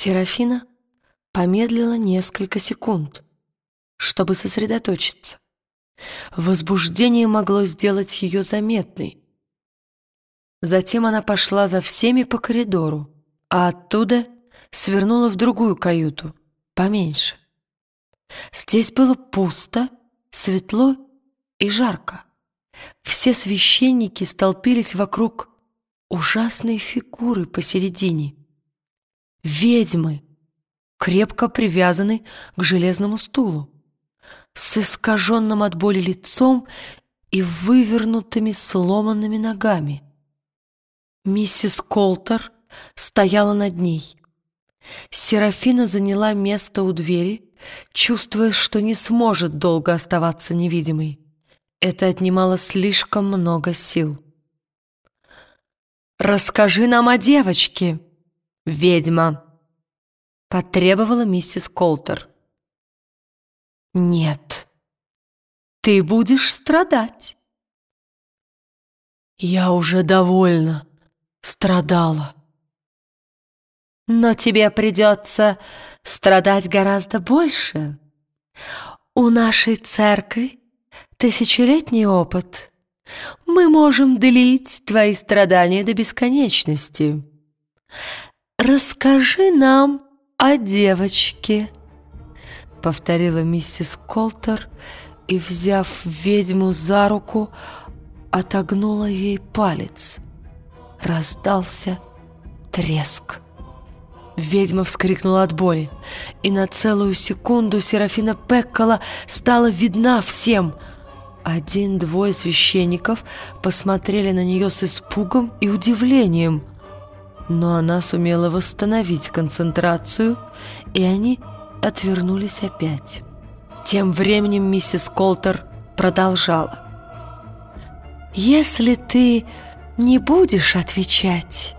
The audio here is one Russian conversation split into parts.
Серафина помедлила несколько секунд, чтобы сосредоточиться. Возбуждение могло сделать ее заметной. Затем она пошла за всеми по коридору, а оттуда свернула в другую каюту, поменьше. Здесь было пусто, светло и жарко. Все священники столпились вокруг ужасной фигуры посередине. Ведьмы, крепко привязаны к железному стулу, с искаженным от боли лицом и вывернутыми сломанными ногами. Миссис Колтер стояла над ней. Серафина заняла место у двери, чувствуя, что не сможет долго оставаться невидимой. Это отнимало слишком много сил. «Расскажи нам о девочке, ведьма!» — потребовала миссис Колтер. «Нет, ты будешь страдать». «Я уже довольно страдала». «Но тебе придется страдать гораздо больше. У нашей церкви тысячелетний опыт. Мы можем длить твои страдания до бесконечности. Расскажи нам о девочке» повторила миссис Колтер и, взяв ведьму за руку, отогнула ей палец. Раздался треск. Ведьма вскрикнула от боли, и на целую секунду Серафина Пеккола стала видна всем. Один-двое священников посмотрели на нее с испугом и удивлением, но она сумела восстановить концентрацию, и они отвернулись опять. Тем временем миссис Колтер продолжала. «Если ты не будешь отвечать,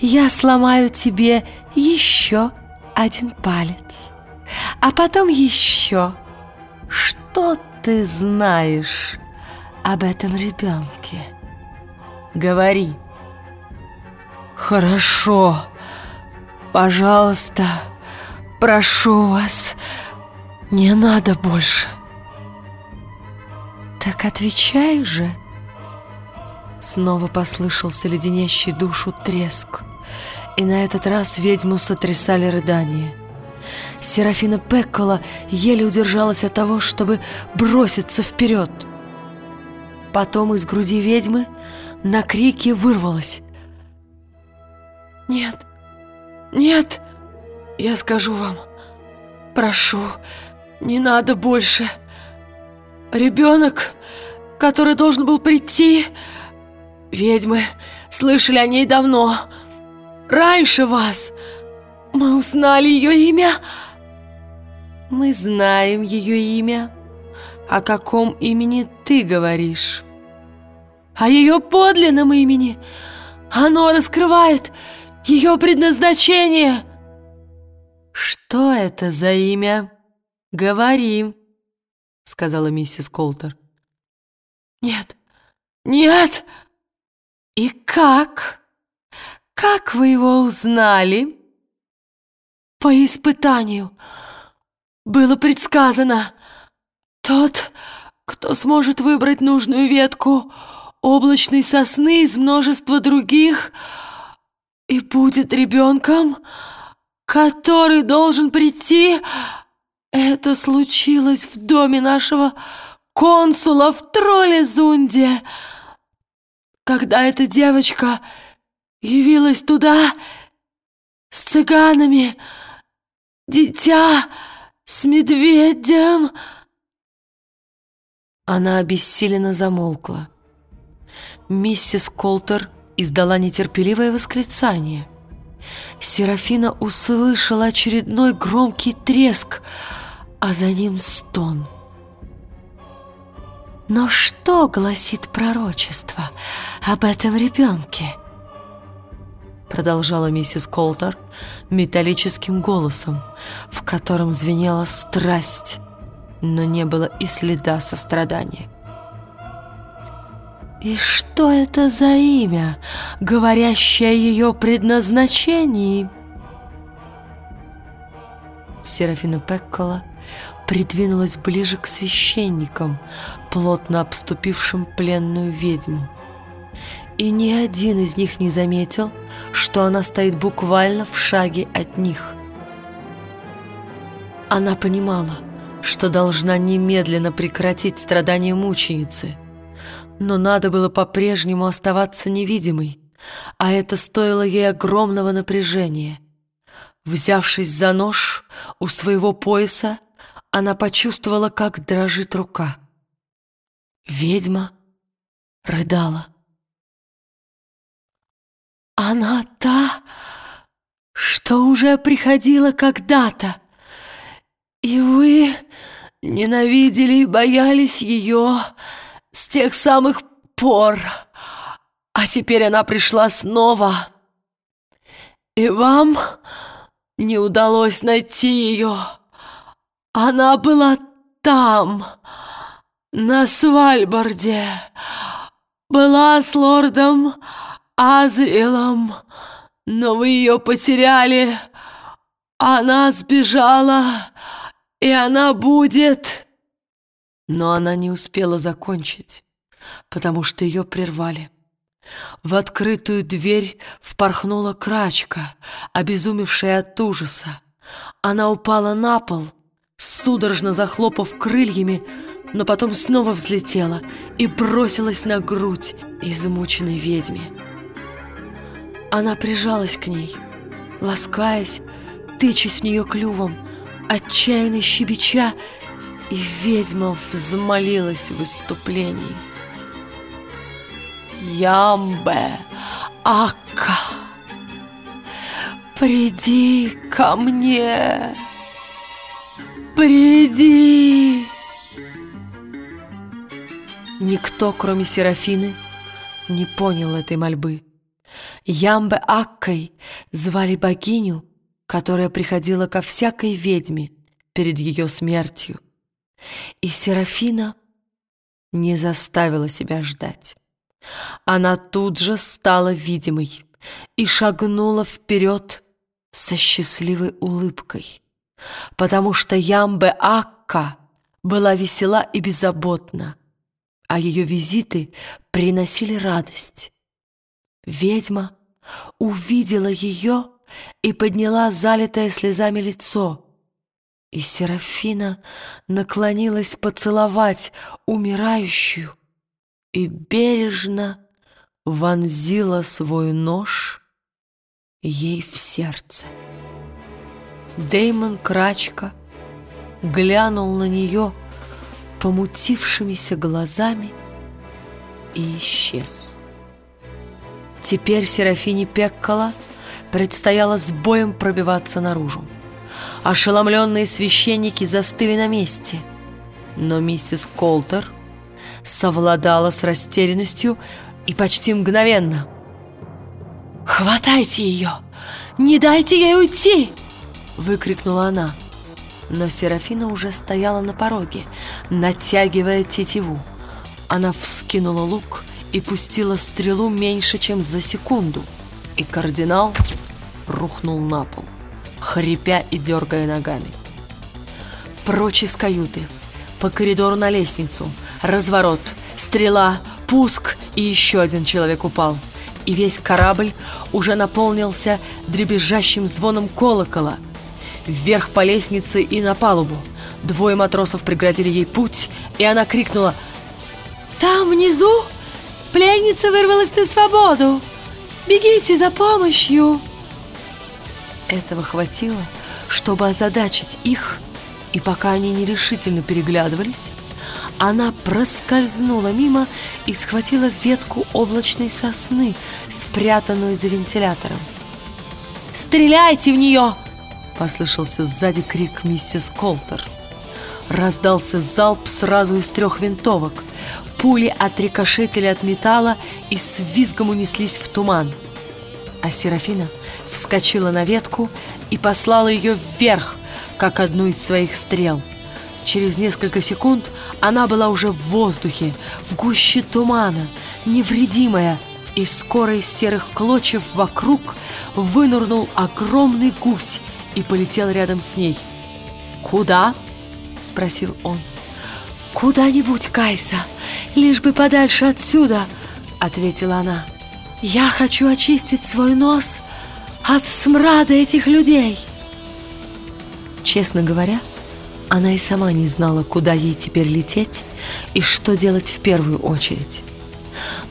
я сломаю тебе еще один палец, а потом еще. Что ты знаешь об этом ребенке? Говори». «Хорошо, пожалуйста». Прошу вас, не надо больше. Так отвечай же. Снова послышался леденящий душу треск, и на этот раз ведьму сотрясали рыдания. Серафина Пеккола еле удержалась от того, чтобы броситься вперед. Потом из груди ведьмы на крики вырвалось. «Нет! Нет!» Я скажу вам, прошу, не надо больше. Ребенок, который должен был прийти, ведьмы слышали о ней давно, раньше вас. Мы узнали ее имя. Мы знаем ее имя. О каком имени ты говоришь? О ее подлинном имени. Оно раскрывает ее предназначение. «Что это за имя? Говори», — сказала миссис Колтер. «Нет, нет! И как? Как вы его узнали?» «По испытанию. Было предсказано. Тот, кто сможет выбрать нужную ветку облачной сосны из множества других и будет ребенком...» который должен прийти. Это случилось в доме нашего консула в Троллезунде. Когда эта девочка явилась туда с цыганами, дитя с медведем... Она обессиленно замолкла. Миссис Колтер издала нетерпеливое восклицание — Серафина услышала очередной громкий треск, а за ним стон. «Но что гласит пророчество об этом ребенке?» Продолжала миссис Колтер металлическим голосом, в котором звенела страсть, но не было и следа сострадания. И что это за имя, говорящее о ее предназначении? Серафина Пеккола придвинулась ближе к священникам, плотно обступившим пленную ведьму. И ни один из них не заметил, что она стоит буквально в шаге от них. Она понимала, что должна немедленно прекратить страдания мученицы, но надо было по-прежнему оставаться невидимой, а это стоило ей огромного напряжения. Взявшись за нож у своего пояса, она почувствовала, как дрожит рука. Ведьма рыдала. «Она та, что уже приходила когда-то, и вы ненавидели и боялись ее с тех самых пор, а теперь она пришла снова, и вам не удалось найти ее». Она была там, на Свальборде, была с лордом Азриэлом, но вы ее потеряли. Она сбежала, и она будет...» Но она не успела закончить, потому что ее прервали. В открытую дверь впорхнула крачка, обезумевшая от ужаса. Она упала на пол — судорожно захлопав крыльями, но потом снова взлетела и бросилась на грудь измученной ведьме. Она прижалась к ней, ласкаясь, тычась в нее клювом, отчаянно щебеча, и ведьма взмолилась в выступлении. «Ямбе, Ака, приди ко мне!» «Приди!» Никто, кроме Серафины, не понял этой мольбы. Ямбе Аккой звали богиню, которая приходила ко всякой ведьме перед ее смертью. И Серафина не заставила себя ждать. Она тут же стала видимой и шагнула вперед со счастливой улыбкой потому что Ямбе Акка была весела и беззаботна, а ее визиты приносили радость. Ведьма увидела ее и подняла залитое слезами лицо, и Серафина наклонилась поцеловать умирающую и бережно вонзила свой нож ей в сердце. Деймон Крачка глянул на нее помутившимися глазами и исчез. Теперь Серафине Пеккола предстояло с боем пробиваться наружу. Ошеломленные священники застыли на месте, но миссис Колтер совладала с растерянностью и почти мгновенно. «Хватайте ее! Не дайте ей уйти!» выкрикнула она. Но Серафина уже стояла на пороге, натягивая тетиву. Она вскинула лук и пустила стрелу меньше, чем за секунду. И кардинал рухнул на пол, хрипя и дергая ногами. Прочь из каюты, по коридору на лестницу, разворот, стрела, пуск, и еще один человек упал. И весь корабль уже наполнился дребезжащим звоном колокола – вверх по лестнице и на палубу. Двое матросов преградили ей путь, и она крикнула «Там внизу пленница вырвалась на свободу! Бегите за помощью!» Этого хватило, чтобы озадачить их, и пока они нерешительно переглядывались, она проскользнула мимо и схватила ветку облачной сосны, спрятанную за вентилятором. «Стреляйте в нее!» Послышался сзади крик миссис Колтер. Раздался залп сразу из трех винтовок. Пули отрикошетили от металла и с визгом унеслись в туман. А Серафина вскочила на ветку и послала ее вверх, как одну из своих стрел. Через несколько секунд она была уже в воздухе, в гуще тумана, невредимая, и скоро из серых клочьев вокруг вынырнул огромный гусь и полетел рядом с ней. «Куда?» — спросил он. «Куда-нибудь, Кайса, лишь бы подальше отсюда», — ответила она. «Я хочу очистить свой нос от смрада этих людей». Честно говоря, она и сама не знала, куда ей теперь лететь и что делать в первую очередь.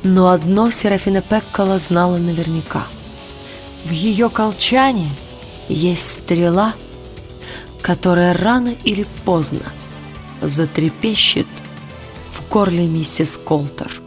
Но одно Серафина Пеккола знала наверняка. В ее колчане есть стрела, которая рано или поздно затрепещет в горле миссис Колтер.